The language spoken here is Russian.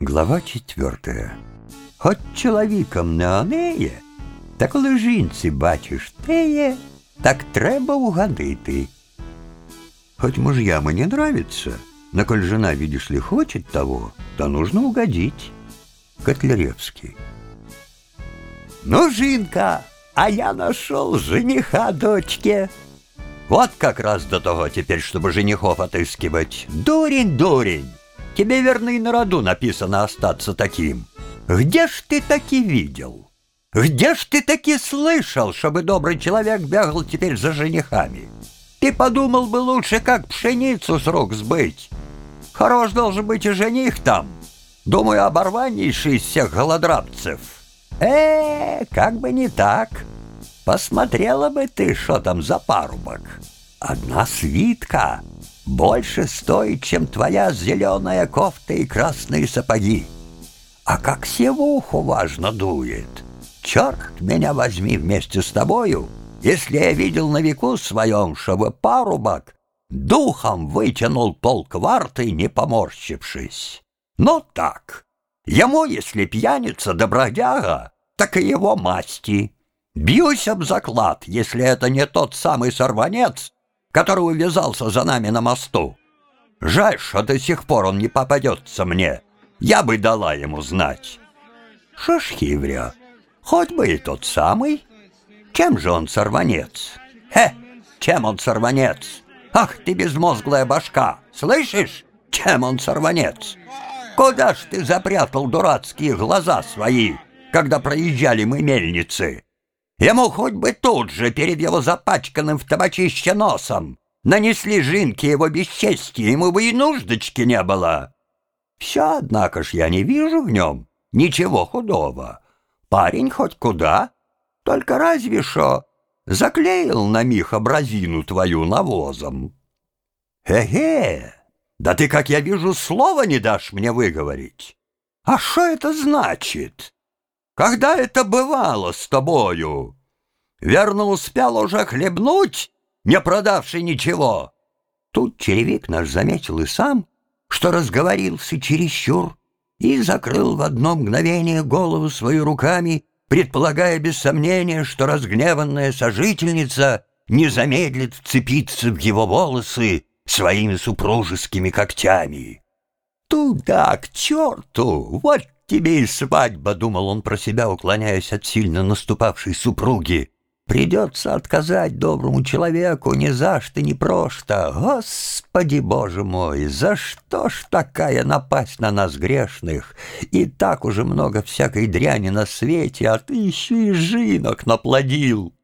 Глава четвертая. Хоч чоловіком не онеє, та коли жінці бачиш теє, так треба угодити. Хоть мужьям и не нравится, но коль жена, видишь ли, хочет того, то нужно угодить. Котляревский. Ну, жинка, а я нашел жениха дочке. Вот как раз до того теперь, чтобы женихов отыскивать. Дурень, дурень. Тебе, верно, и на роду написано остаться таким. Где ж ты таки видел? Где ж ты таки слышал, чтобы добрый человек бегал теперь за женихами? Ты подумал бы лучше, как пшеницу с рук сбыть. Хорош должен быть и жених там. Думаю, оборваннейший из всех голодрабцев. Э, как бы не так. Посмотрела бы ты, что там за парубок. Одна свитка больше стоит, чем твоя зеленая кофта и красные сапоги. А как севуху важно дует. Черт меня возьми вместе с тобою, если я видел на веку своем, чтобы парубок духом вытянул полкварты, не поморщившись. Ну так, ему, если пьяница да бродяга, так и его масти. Бьюсь об заклад, если это не тот самый сорванец, который увязался за нами на мосту. Жаль, что до сих пор он не попадется мне. Я бы дала ему знать. Шашки вря, хоть бы и тот самый. Чем же он сорванец? Хе, чем он сорванец? Ах ты безмозглая башка, слышишь? Чем он сорванец? Куда ж ты запрятал дурацкие глаза свои, когда проезжали мы мельницы? Ему хоть бы тут же, перед его запачканным в табачище носом, нанесли жинки его бесчестия, ему бы и нуждочки не было. Все, однако ж, я не вижу в нем ничего худого. Парень хоть куда, только разве что заклеил на миг образину твою навозом. Эге, да ты, как я вижу, слова не дашь мне выговорить. А что это значит? Когда это бывало с тобою? Верно, успел уже хлебнуть, не продавший ничего. Тут черевик наш заметил и сам, что разговорился чересчур, и закрыл в одно мгновение голову свою руками, предполагая без сомнения, что разгневанная сожительница не замедлит вцепиться в его волосы своими супружескими когтями. «Туда, к черту! Вот тебе и свадьба!» — думал он про себя, уклоняясь от сильно наступавшей супруги. «Придется отказать доброму человеку ни за что, ни просто. Господи, Боже мой, за что ж такая напасть на нас грешных? И так уже много всякой дряни на свете, а ты еще и жинок наплодил!»